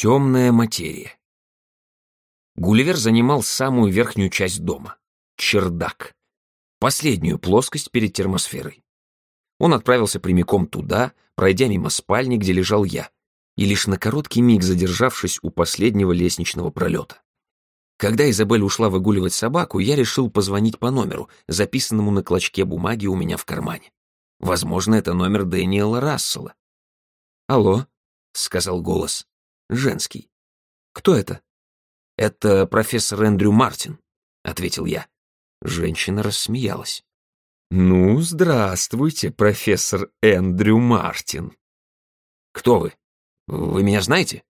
Темная материя. Гулливер занимал самую верхнюю часть дома — чердак. Последнюю плоскость перед термосферой. Он отправился прямиком туда, пройдя мимо спальни, где лежал я, и лишь на короткий миг задержавшись у последнего лестничного пролета. Когда Изабель ушла выгуливать собаку, я решил позвонить по номеру, записанному на клочке бумаги у меня в кармане. Возможно, это номер Дэниела Рассела. «Алло», — сказал голос. Женский. «Кто это?» «Это профессор Эндрю Мартин», — ответил я. Женщина рассмеялась. «Ну, здравствуйте, профессор Эндрю Мартин». «Кто вы? Вы меня знаете?»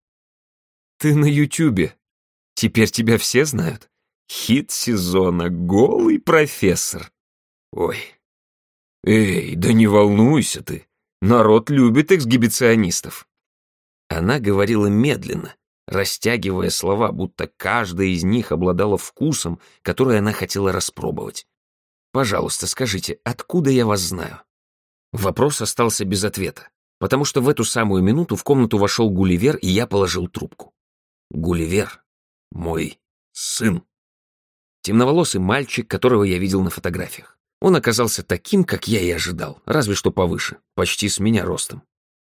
«Ты на Ютубе. Теперь тебя все знают. Хит сезона «Голый профессор». Ой. Эй, да не волнуйся ты. Народ любит эксгибиционистов. Она говорила медленно, растягивая слова, будто каждая из них обладала вкусом, который она хотела распробовать. «Пожалуйста, скажите, откуда я вас знаю?» Вопрос остался без ответа, потому что в эту самую минуту в комнату вошел Гулливер, и я положил трубку. Гулливер — мой сын. Темноволосый мальчик, которого я видел на фотографиях. Он оказался таким, как я и ожидал, разве что повыше, почти с меня ростом.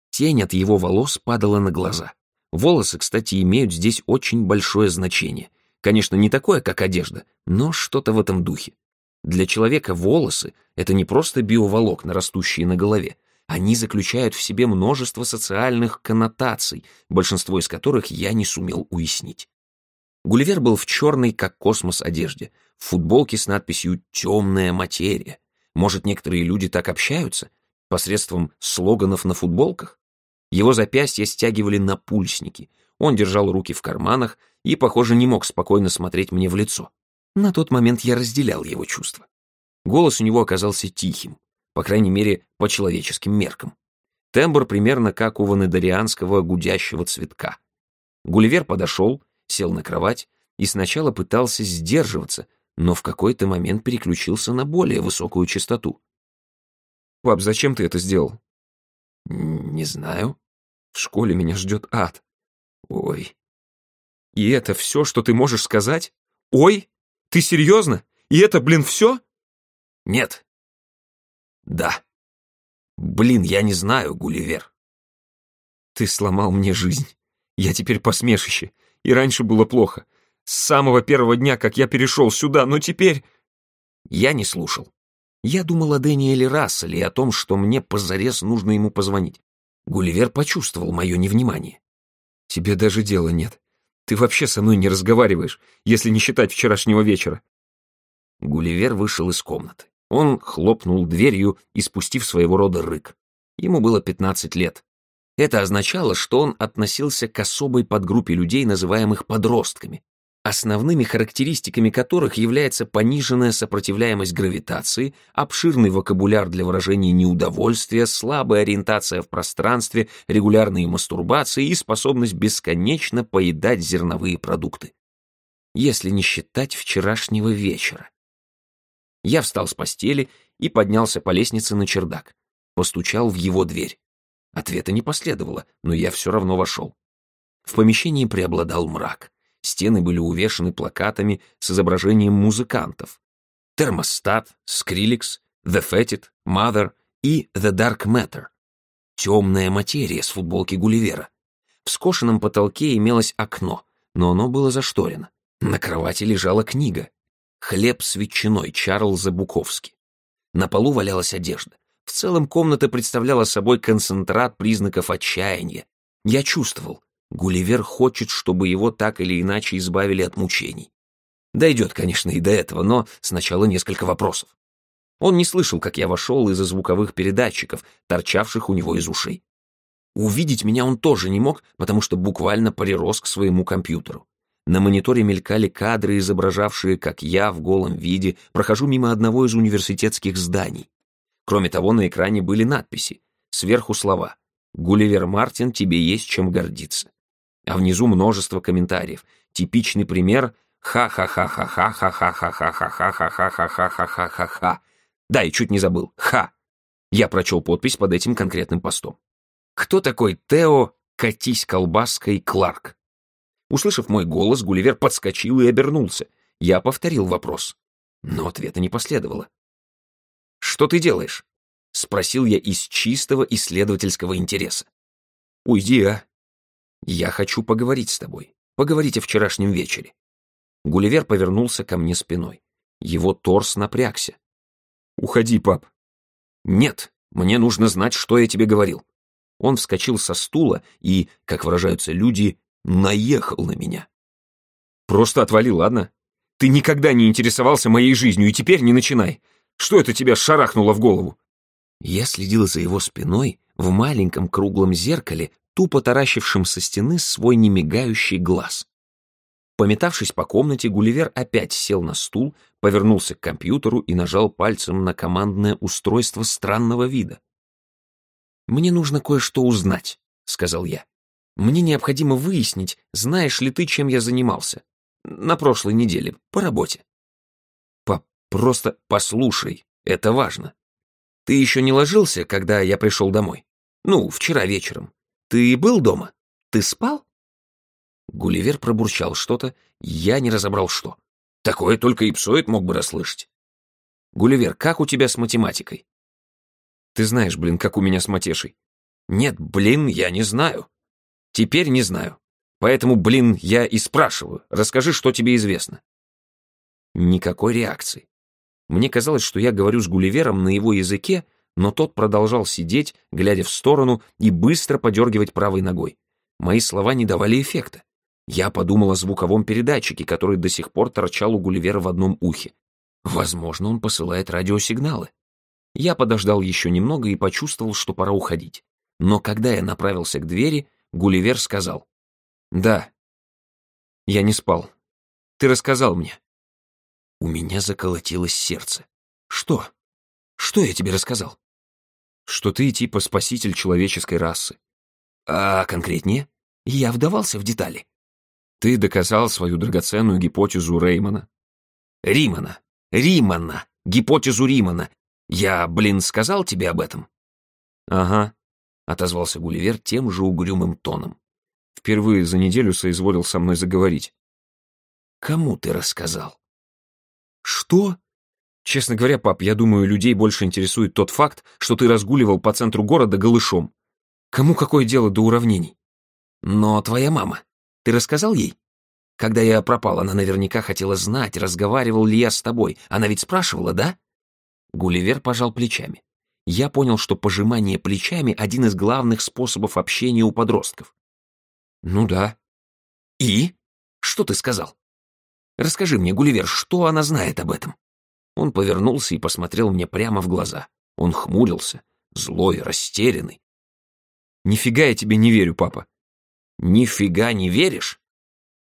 Тень от его волос падала на глаза. Волосы, кстати, имеют здесь очень большое значение. Конечно, не такое, как одежда, но что-то в этом духе. Для человека волосы — это не просто биоволокна, растущие на голове. Они заключают в себе множество социальных коннотаций, большинство из которых я не сумел уяснить. Гулливер был в черной, как космос, одежде, в футболке с надписью «Темная материя». Может, некоторые люди так общаются? Посредством слоганов на футболках? Его запястья стягивали на пульсники. Он держал руки в карманах и, похоже, не мог спокойно смотреть мне в лицо. На тот момент я разделял его чувства. Голос у него оказался тихим, по крайней мере, по человеческим меркам. Тембр примерно как у ванедарианского гудящего цветка. Гулливер подошел, сел на кровать и сначала пытался сдерживаться, но в какой-то момент переключился на более высокую частоту. «Пап, зачем ты это сделал?» «Не знаю. В школе меня ждет ад. Ой. И это все, что ты можешь сказать? Ой? Ты серьезно? И это, блин, все?» «Нет». «Да». «Блин, я не знаю, Гулливер». «Ты сломал мне жизнь. Я теперь посмешище. И раньше было плохо. С самого первого дня, как я перешел сюда, но теперь...» Я не слушал. Я думал о Дэниеле Расселе и о том, что мне позарез нужно ему позвонить. Гулливер почувствовал мое невнимание. «Тебе даже дела нет. Ты вообще со мной не разговариваешь, если не считать вчерашнего вечера». Гулливер вышел из комнаты. Он хлопнул дверью, испустив своего рода рык. Ему было 15 лет. Это означало, что он относился к особой подгруппе людей, называемых подростками, основными характеристиками которых является пониженная сопротивляемость гравитации, обширный вокабуляр для выражения неудовольствия, слабая ориентация в пространстве, регулярные мастурбации и способность бесконечно поедать зерновые продукты. Если не считать вчерашнего вечера. Я встал с постели и поднялся по лестнице на чердак. Постучал в его дверь. Ответа не последовало, но я все равно вошел. В помещении преобладал мрак. Стены были увешаны плакатами с изображением музыкантов. Термостат, Скриликс, The Fetid, Mother и The Dark Matter. Темная материя с футболки Гулливера. В скошенном потолке имелось окно, но оно было зашторено. На кровати лежала книга. «Хлеб с ветчиной» Чарльза Буковски. На полу валялась одежда. В целом комната представляла собой концентрат признаков отчаяния. Я чувствовал, Гулливер хочет, чтобы его так или иначе избавили от мучений. Дойдет, конечно, и до этого, но сначала несколько вопросов. Он не слышал, как я вошел из-за звуковых передатчиков, торчавших у него из ушей. Увидеть меня он тоже не мог, потому что буквально прирос к своему компьютеру. На мониторе мелькали кадры, изображавшие, как я в голом виде прохожу мимо одного из университетских зданий. Кроме того, на экране были надписи. Сверху слова «Гулливер Мартин, тебе есть чем гордиться» а внизу множество комментариев. Типичный пример «Ха-ха-ха-ха-ха-ха-ха-ха-ха-ха-ха-ха-ха-ха-ха-ха». Да, и чуть не забыл. «Ха». Я прочел подпись под этим конкретным постом. Кто такой Тео «Катись колбаской» Кларк? Услышав мой голос, Гулливер подскочил и обернулся. Я повторил вопрос, но ответа не последовало. «Что ты делаешь?» — спросил я из чистого исследовательского интереса. «Уйди, а! Я хочу поговорить с тобой, поговорить о вчерашнем вечере». Гулливер повернулся ко мне спиной. Его торс напрягся. «Уходи, пап». «Нет, мне нужно знать, что я тебе говорил». Он вскочил со стула и, как выражаются люди, наехал на меня. «Просто отвали, ладно? Ты никогда не интересовался моей жизнью, и теперь не начинай. Что это тебя шарахнуло в голову?» Я следил за его спиной в маленьком круглом зеркале, тупо таращившем со стены свой немигающий глаз. Пометавшись по комнате, Гулливер опять сел на стул, повернулся к компьютеру и нажал пальцем на командное устройство странного вида. «Мне нужно кое-что узнать», — сказал я. «Мне необходимо выяснить, знаешь ли ты, чем я занимался. На прошлой неделе, по работе». «Пап, просто послушай, это важно. Ты еще не ложился, когда я пришел домой? Ну, вчера вечером. Ты был дома? Ты спал?» Гулливер пробурчал что-то, я не разобрал что. Такое только Ипсоид мог бы расслышать. «Гулливер, как у тебя с математикой?» «Ты знаешь, блин, как у меня с матешей». «Нет, блин, я не знаю». «Теперь не знаю. Поэтому, блин, я и спрашиваю. Расскажи, что тебе известно». Никакой реакции. Мне казалось, что я говорю с Гулливером на его языке, но тот продолжал сидеть, глядя в сторону и быстро подергивать правой ногой. Мои слова не давали эффекта. Я подумал о звуковом передатчике, который до сих пор торчал у Гулливера в одном ухе. Возможно, он посылает радиосигналы. Я подождал еще немного и почувствовал, что пора уходить. Но когда я направился к двери, Гулливер сказал. «Да, я не спал. Ты рассказал мне». У меня заколотилось сердце. «Что? Что я тебе рассказал?» «Что ты типа спаситель человеческой расы». «А конкретнее?» Я вдавался в детали. Ты доказал свою драгоценную гипотезу Реймона. Римана. Римана. Гипотезу Римана. Я, блин, сказал тебе об этом? Ага, отозвался Гулливер тем же угрюмым тоном. Впервые за неделю соизволил со мной заговорить. Кому ты рассказал? Что? Честно говоря, пап, я думаю, людей больше интересует тот факт, что ты разгуливал по центру города голышом. Кому какое дело до уравнений? Но твоя мама. Ты рассказал ей? Когда я пропал, она наверняка хотела знать, разговаривал ли я с тобой. Она ведь спрашивала, да?» Гулливер пожал плечами. Я понял, что пожимание плечами — один из главных способов общения у подростков. «Ну да». «И? Что ты сказал?» «Расскажи мне, Гулливер, что она знает об этом?» Он повернулся и посмотрел мне прямо в глаза. Он хмурился, злой, растерянный. «Нифига я тебе не верю, папа. Нифига не веришь?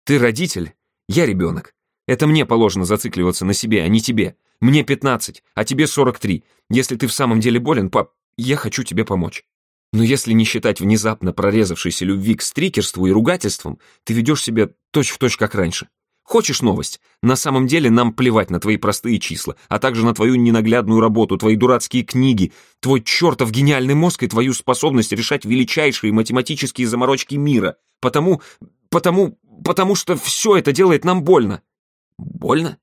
Ты родитель, я ребенок. Это мне положено зацикливаться на себе, а не тебе. Мне 15, а тебе 43. Если ты в самом деле болен, пап, я хочу тебе помочь. Но если не считать внезапно прорезавшейся любви к стрикерству и ругательствам, ты ведешь себя точь-в-точь точь как раньше. Хочешь новость? На самом деле нам плевать на твои простые числа, а также на твою ненаглядную работу, твои дурацкие книги, твой чертов гениальный мозг и твою способность решать величайшие математические заморочки мира. Потому, потому, потому что все это делает нам больно. Больно?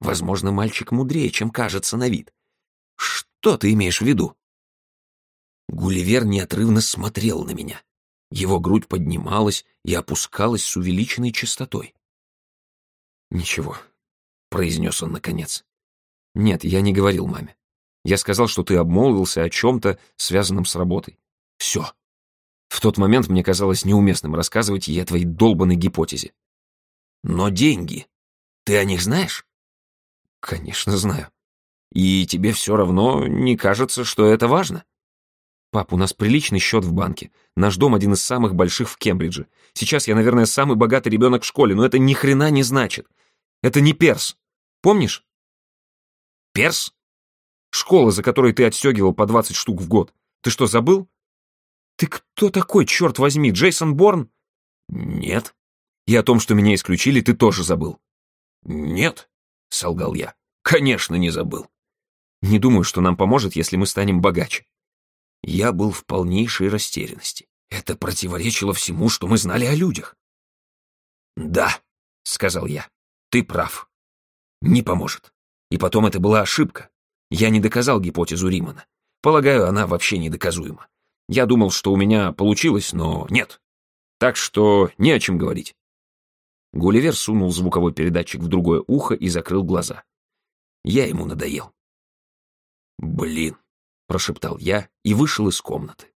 Возможно, мальчик мудрее, чем кажется на вид. Что ты имеешь в виду? Гулливер неотрывно смотрел на меня. Его грудь поднималась и опускалась с увеличенной частотой. «Ничего», — произнес он наконец. «Нет, я не говорил маме. Я сказал, что ты обмолвился о чем-то, связанном с работой. Все. В тот момент мне казалось неуместным рассказывать ей о твоей долбанной гипотезе. Но деньги, ты о них знаешь? Конечно, знаю. И тебе все равно не кажется, что это важно? Пап, у нас приличный счет в банке. Наш дом один из самых больших в Кембридже. Сейчас я, наверное, самый богатый ребенок в школе, но это ни хрена не значит. Это не перс. Помнишь? Перс? Школа, за которой ты отстегивал по 20 штук в год. Ты что, забыл? Ты кто такой, черт возьми, Джейсон Борн? Нет. И о том, что меня исключили, ты тоже забыл. Нет, солгал я. Конечно, не забыл. Не думаю, что нам поможет, если мы станем богаче. Я был в полнейшей растерянности. Это противоречило всему, что мы знали о людях. «Да», — сказал я, — «ты прав. Не поможет. И потом это была ошибка. Я не доказал гипотезу Римана. Полагаю, она вообще недоказуема. Я думал, что у меня получилось, но нет. Так что не о чем говорить. Гулливер сунул звуковой передатчик в другое ухо и закрыл глаза. Я ему надоел. «Блин», — прошептал я и вышел из комнаты.